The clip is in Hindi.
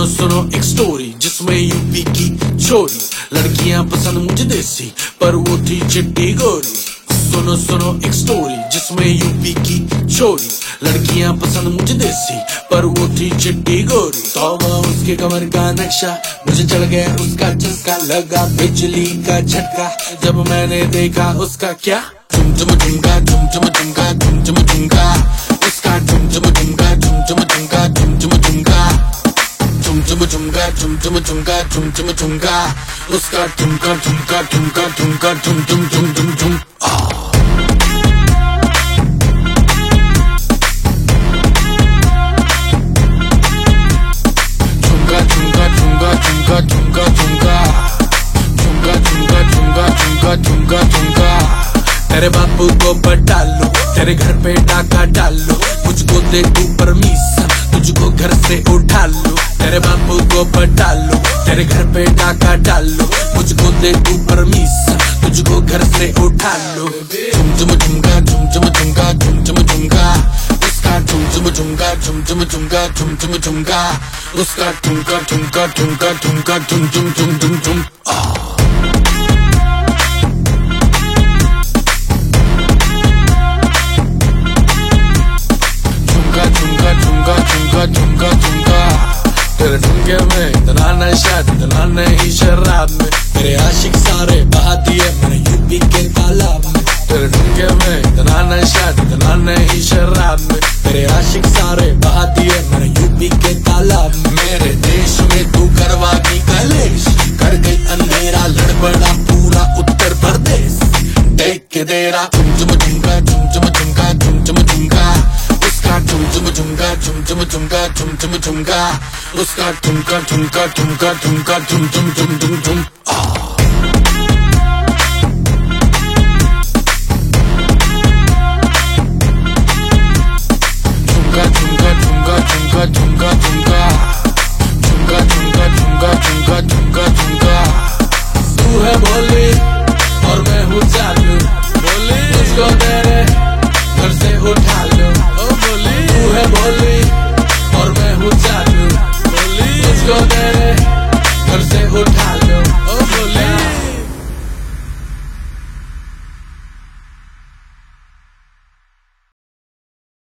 सुनो सुनो एक स्टोरी जिसमें यूपी की छोरी लड़कियाँ पसंद मुझे देसी, पर वो थी चिट्टी गोरी। सुनो सुनो एक स्टोरी जिसमें यूपी की छोरी लड़कियाँ पसंद मुझे देसी, पर वो थी चिट्टी गोरी। तौबा उसके कमर का नक्शा, मुझे चढ़ गया उसका चस्का, लगा बिजली का झटका। जब मैंने देखा उसका क्या? झुमझुम झुम झुमका झुम झुम झुमका झुम झुम झुमका। उसका झुमझुम झुम झुमका झुम झुम झुम झुम झुमका झुम झुम झुमका उसका ठुमका ठुमका ठुमका ठुमका झुम झुम झुम झुम झुम झुमका झुमका झुमका झुमका झुमका झुमका झुमका झुमका झुमका झुमका झुमका झुमका तेरे बापू को पटा लो तेरे घर पे डाका डालो मुझको दे तू परमिशन तुझको घर से उठा लो तेरे बापू को पटा लो तेरे घर पे डाका डालो मुझको दे तू परमिशन तुझको घर से उठा लो झुम झुम झुमका झुम झुम झुमका झुम झुम झुमका, उसका झुम झुम झुमका झुम झुम झुमका झुम झुम झुमका, उसका ठुमका ठुमका ठुमका ठुमका झुम झुम झुम झुम झुम झुमके में इतना नशा इतना नहीं शराब में। तेरे आशिक सारे बहा दिए मैंने यूपी के तालाब में। तेरे झुमके में इतना नशा इतना नहीं शराब में। तेरे आशिक सारे बहा दिए मैंने यूपी के तालाब मेरे देश में तू करवा दी कलेश, कर गई अंधेरा, लड़बड़ा पूरा उत्तर प्रदेश। देख के तेरा झुम झुम झुमका झुम झुम झुमका झुम झुम झुमका उसका ठुमचुम ठुमका ठुमचुम ठुमका ठुमचुम ठुमका उसका ठुमका ठुमका ठुमका ठुमका ठुम ठुम ठुम ठुम ठुम तू है और मैं हूँ चालू। बोली उसको घर से उठा तू है बोली और मैं हूँ जादू बोली इसको मेरे घर से उठा लो।